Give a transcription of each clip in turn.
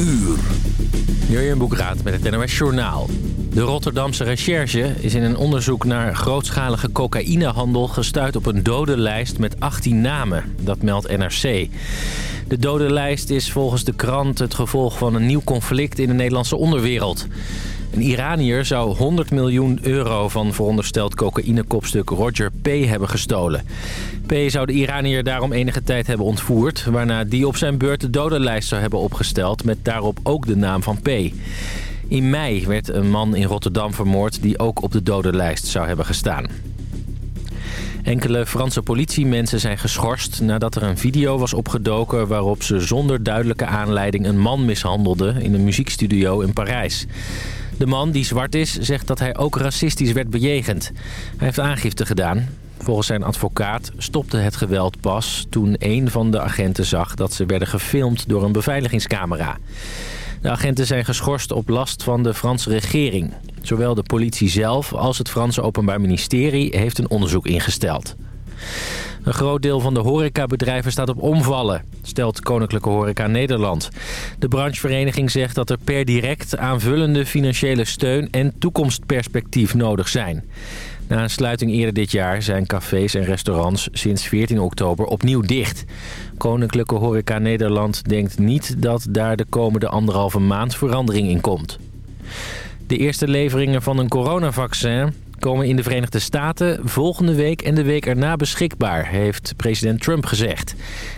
uur. Jurjen Boekraat met het NOS Journaal. De Rotterdamse recherche is in een onderzoek naar grootschalige cocaïnehandel... gestuurd op een dodenlijst met 18 namen. Dat meldt NRC. De dodenlijst is volgens de krant het gevolg van een nieuw conflict in de Nederlandse onderwereld. Een Iranier zou 100 miljoen euro van verondersteld cocaïnekopstuk Roger P. hebben gestolen. P. zou de Iranier daarom enige tijd hebben ontvoerd... waarna die op zijn beurt de dodenlijst zou hebben opgesteld... met daarop ook de naam van P. In mei werd een man in Rotterdam vermoord die ook op de dodenlijst zou hebben gestaan. Enkele Franse politiemensen zijn geschorst nadat er een video was opgedoken... waarop ze zonder duidelijke aanleiding een man mishandelden in een muziekstudio in Parijs. De man, die zwart is, zegt dat hij ook racistisch werd bejegend. Hij heeft aangifte gedaan. Volgens zijn advocaat stopte het geweld pas toen een van de agenten zag... dat ze werden gefilmd door een beveiligingscamera. De agenten zijn geschorst op last van de Franse regering. Zowel de politie zelf als het Franse Openbaar Ministerie heeft een onderzoek ingesteld. Een groot deel van de horecabedrijven staat op omvallen, stelt Koninklijke Horeca Nederland. De branchevereniging zegt dat er per direct aanvullende financiële steun en toekomstperspectief nodig zijn. Na een sluiting eerder dit jaar zijn cafés en restaurants sinds 14 oktober opnieuw dicht. Koninklijke Horeca Nederland denkt niet dat daar de komende anderhalve maand verandering in komt. De eerste leveringen van een coronavaccin komen in de Verenigde Staten volgende week en de week erna beschikbaar, heeft president Trump gezegd.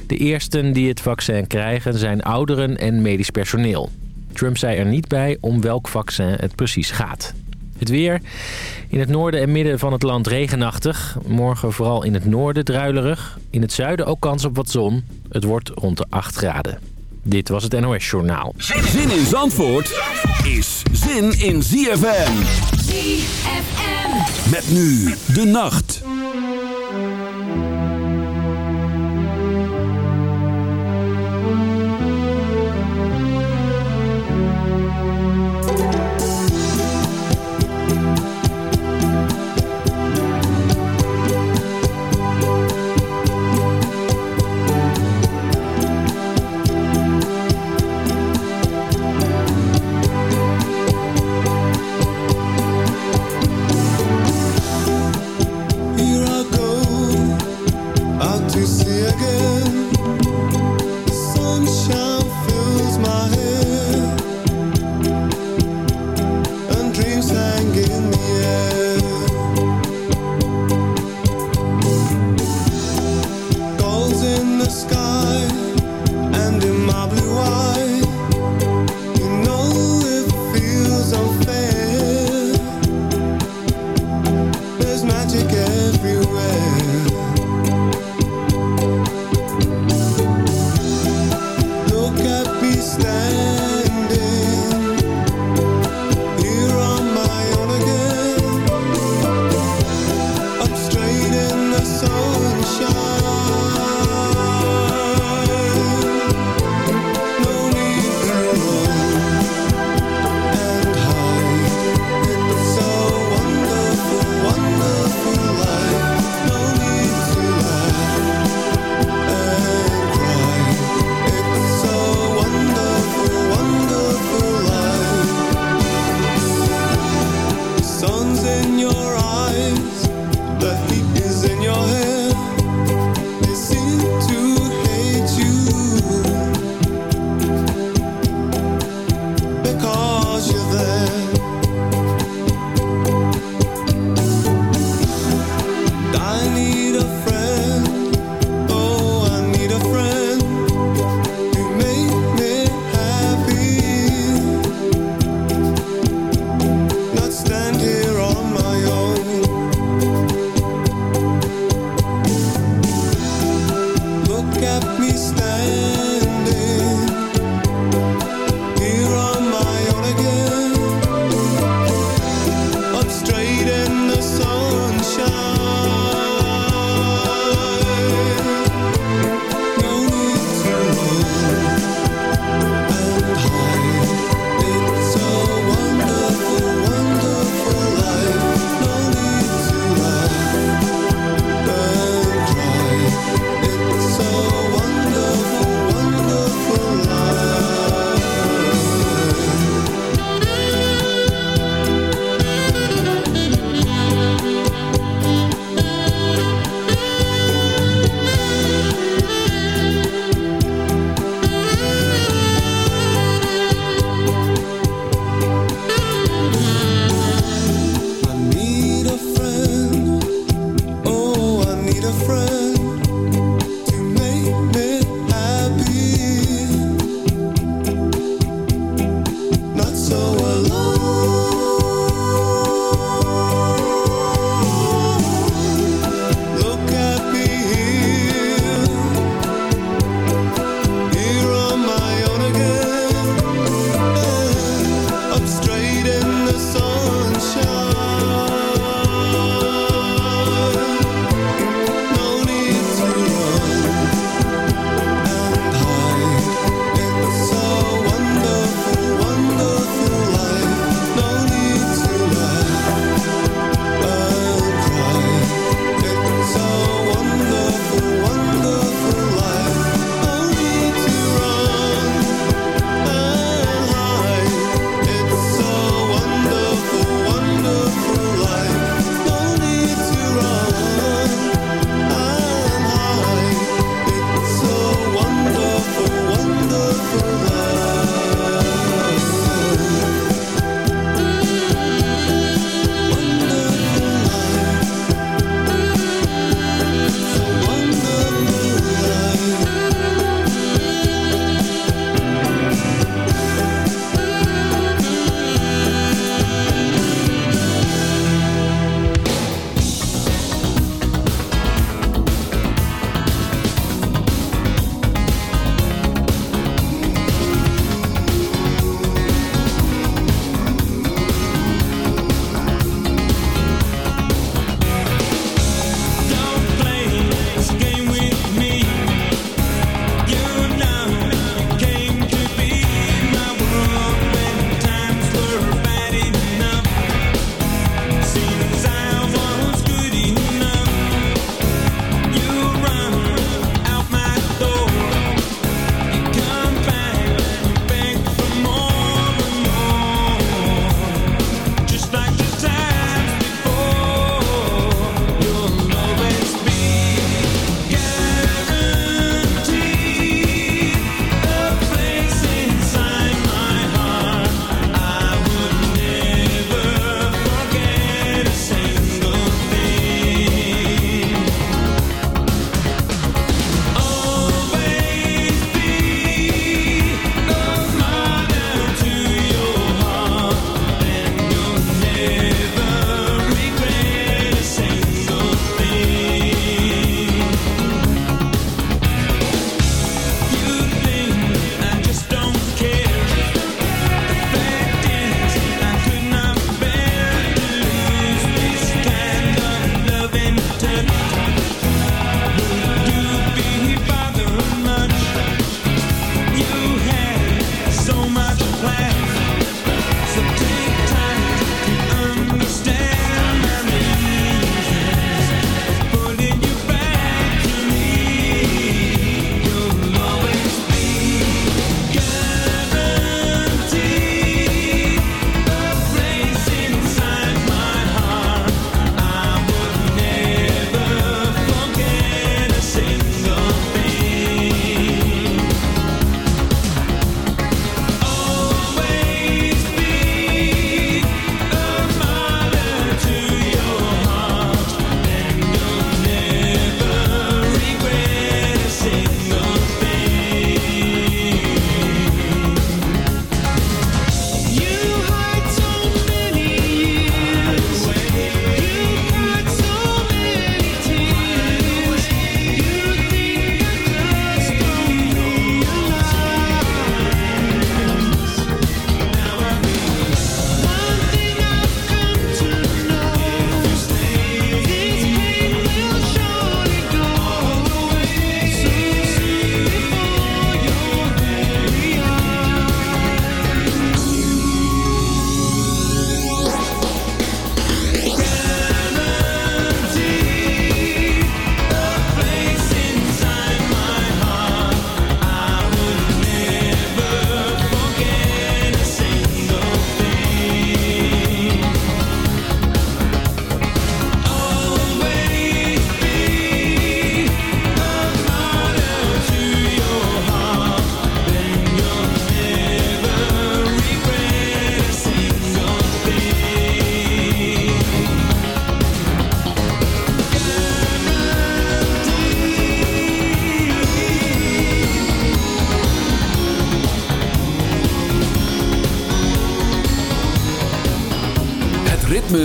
De eersten die het vaccin krijgen zijn ouderen en medisch personeel. Trump zei er niet bij om welk vaccin het precies gaat. Het weer. In het noorden en midden van het land regenachtig. Morgen vooral in het noorden druilerig. In het zuiden ook kans op wat zon. Het wordt rond de 8 graden. Dit was het NOS Journaal. Zin in Zandvoort is zin in ZFM. ZFM. Met nu de nacht.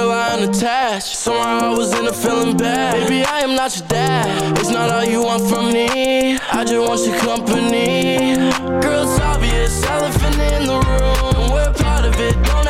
feel I am attached. Somehow I was in a feeling bad. Baby, I am not your dad. It's not all you want from me. I just want your company. Girl, it's obvious, elephant in the room. We're part of it, don't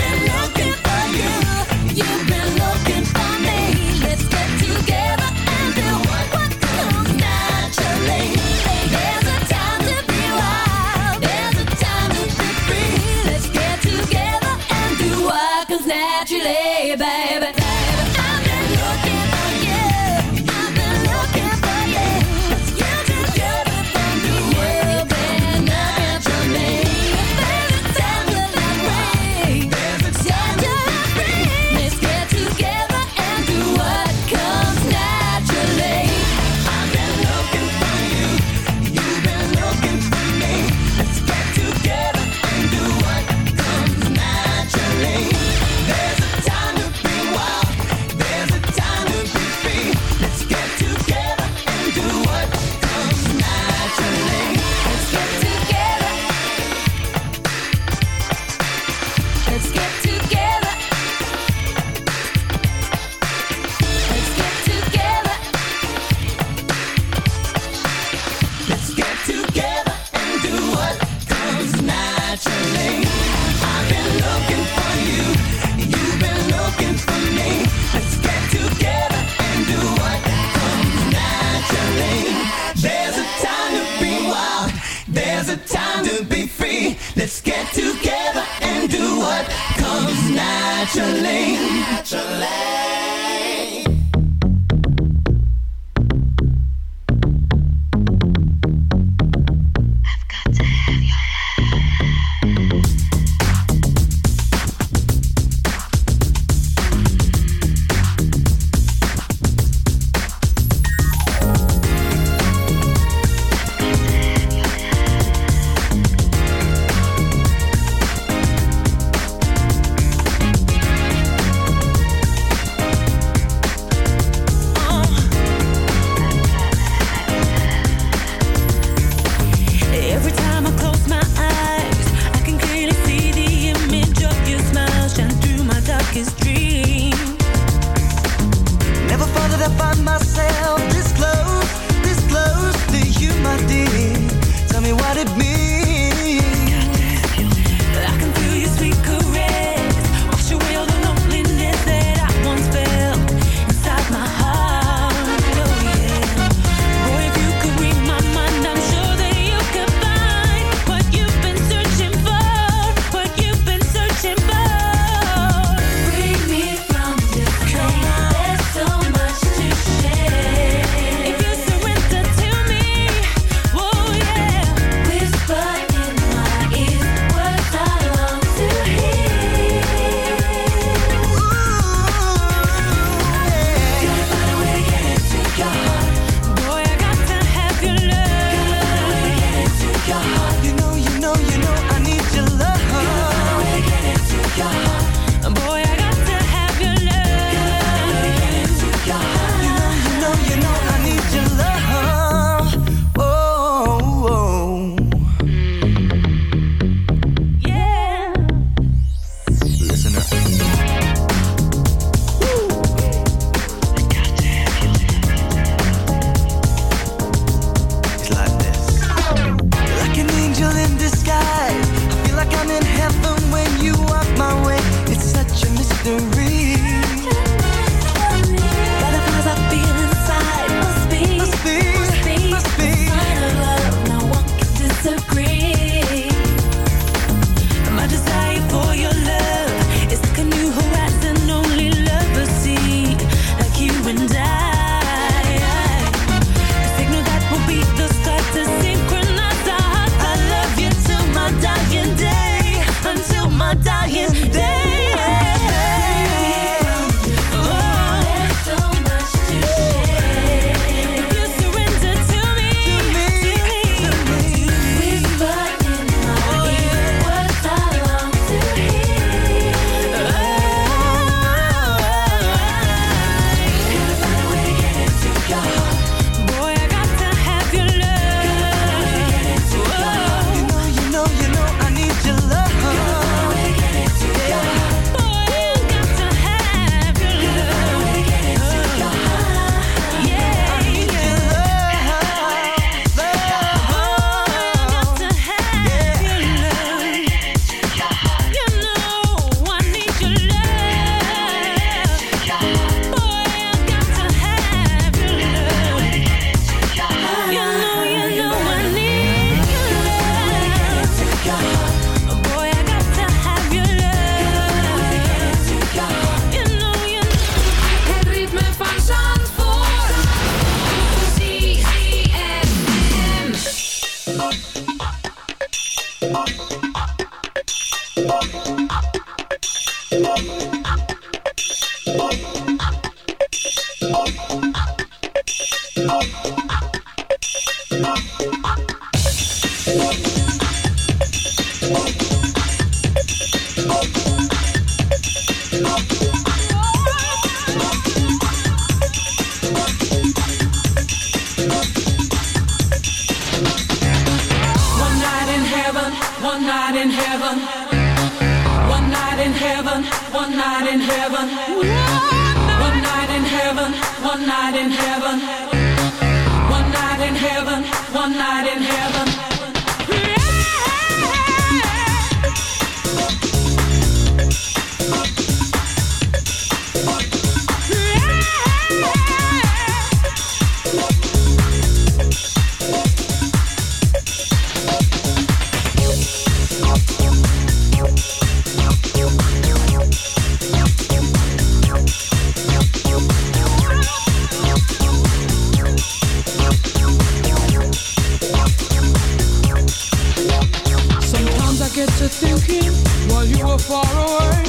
while you were far away.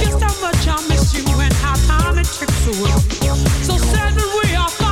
Just how much I miss you and how time it ticks away. So sad when we are.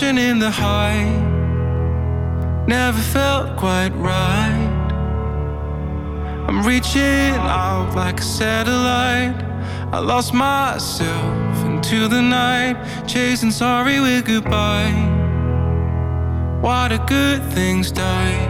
passion in the high never felt quite right. I'm reaching out like a satellite. I lost myself into the night, chasing sorry with goodbye. Why do good things die?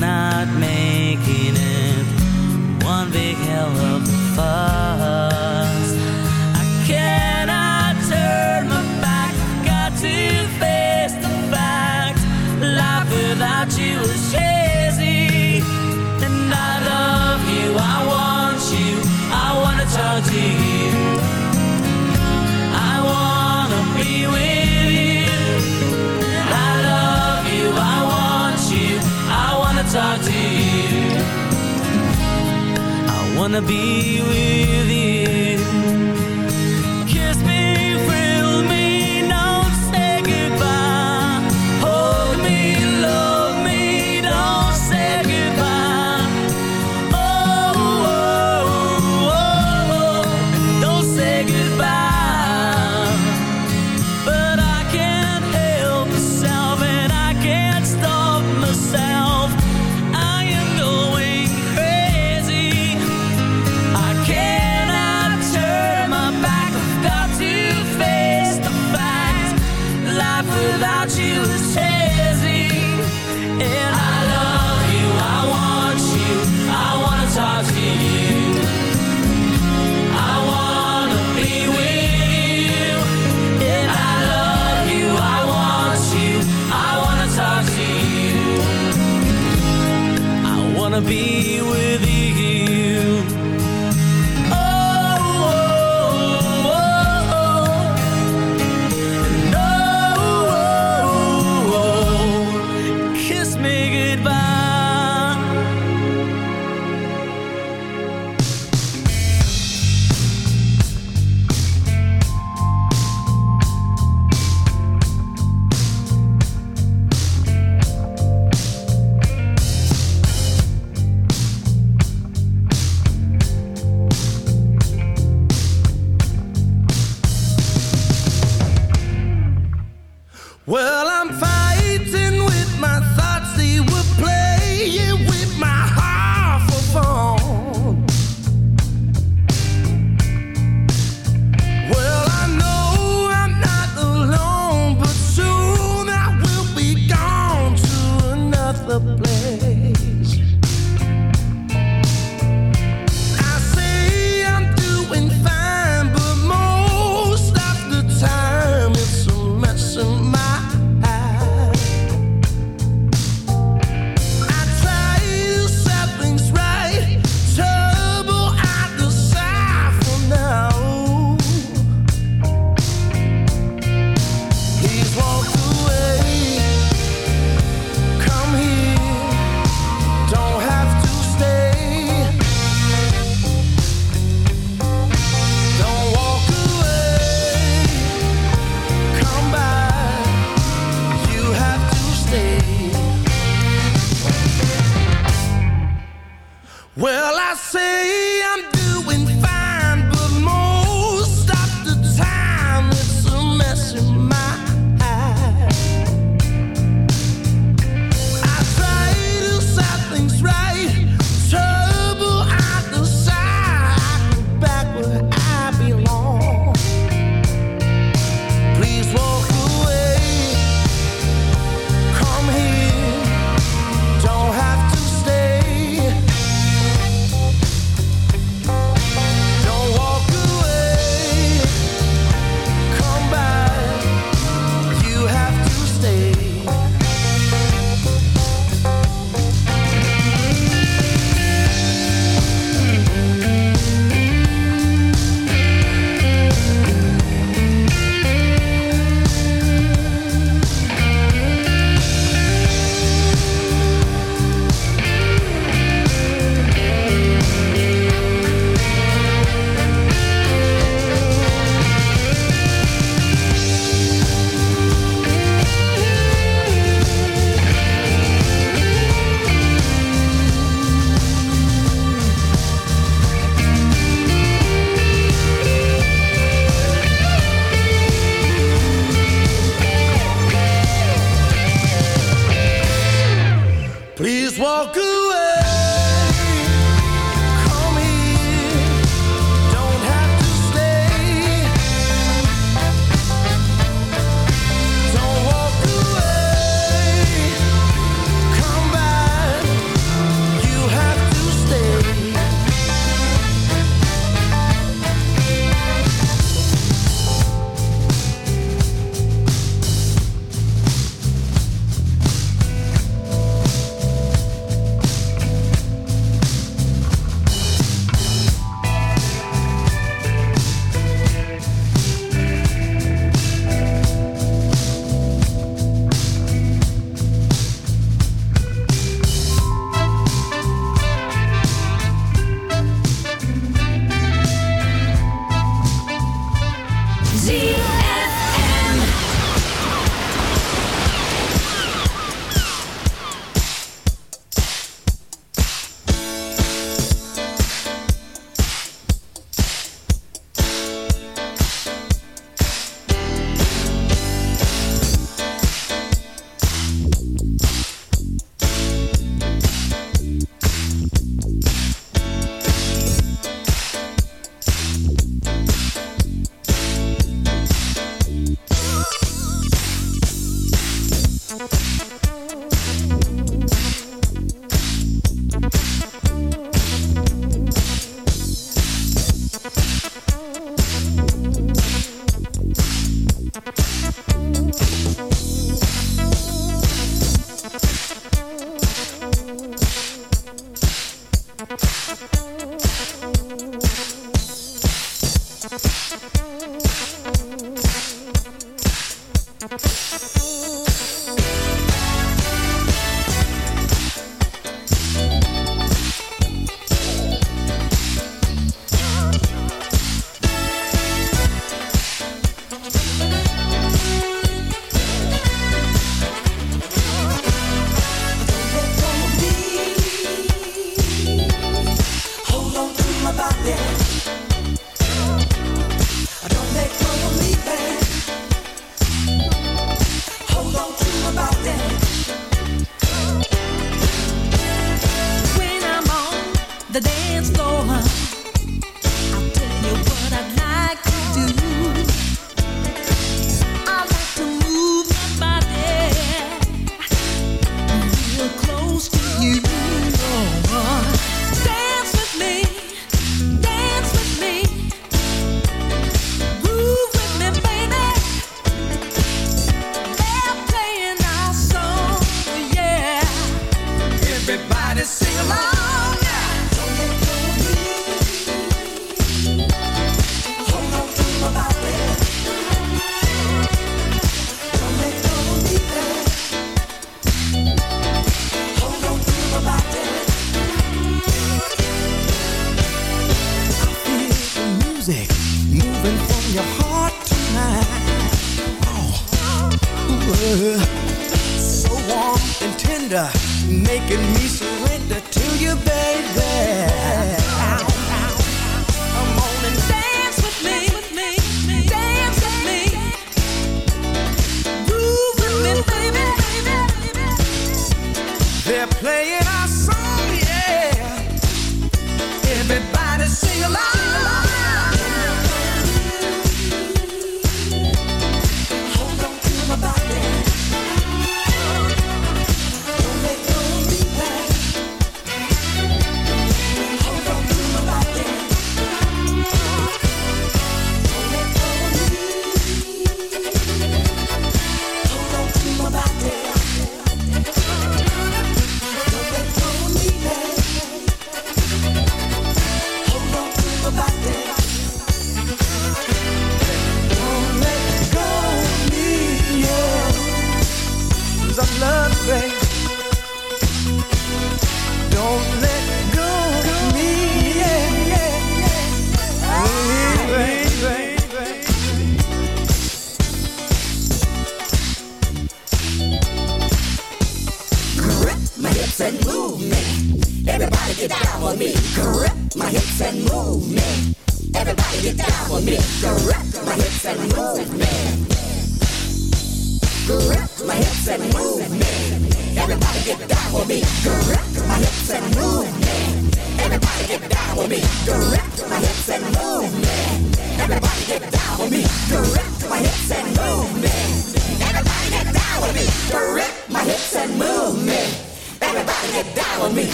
not making it one big hell of a fuss. wanna be with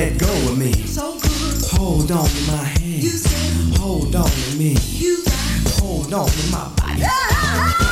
let go of me. So good. Hold on to my hand. You said Hold on to me. You got Hold on to my body.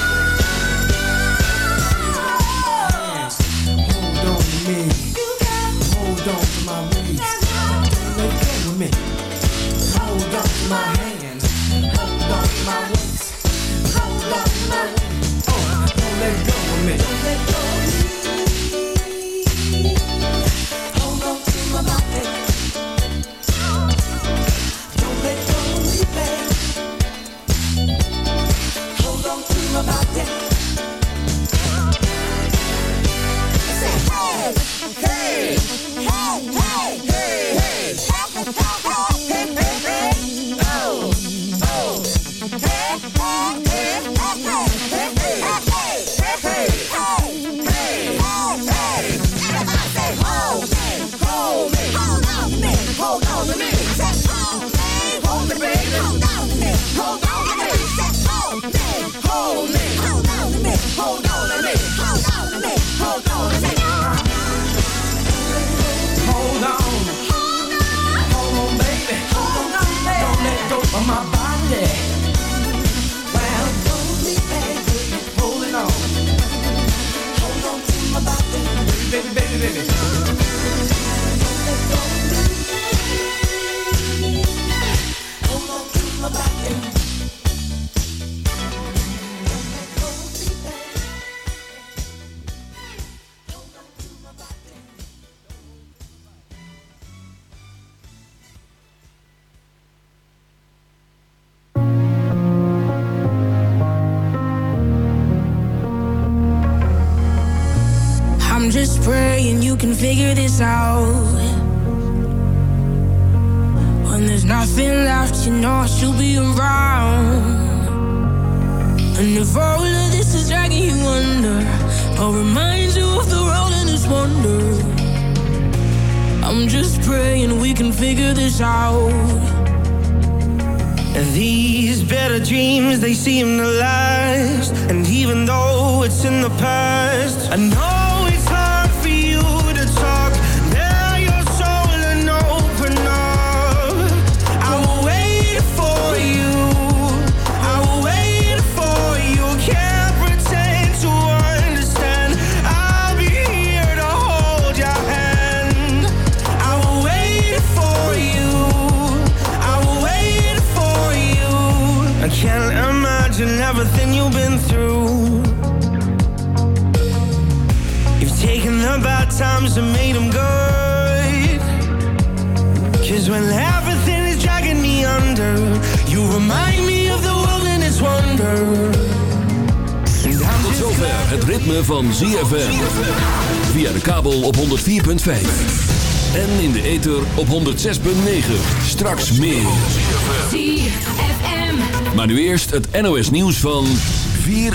Out. When there's nothing left, you know I should be around. And if all of this is dragging you under, I'll remind you of the world and its wonder. I'm just praying we can figure this out. These better dreams, they seem to last. And even though it's in the past, I know times and made them good. Cause when everything is dragging me under, you remind me of the world and its wonder. Tot zover het ritme van ZFM. Via de kabel op 104.5. En in de ether op 106.9. Straks meer. ZFM. Maar nu eerst het NOS nieuws van 4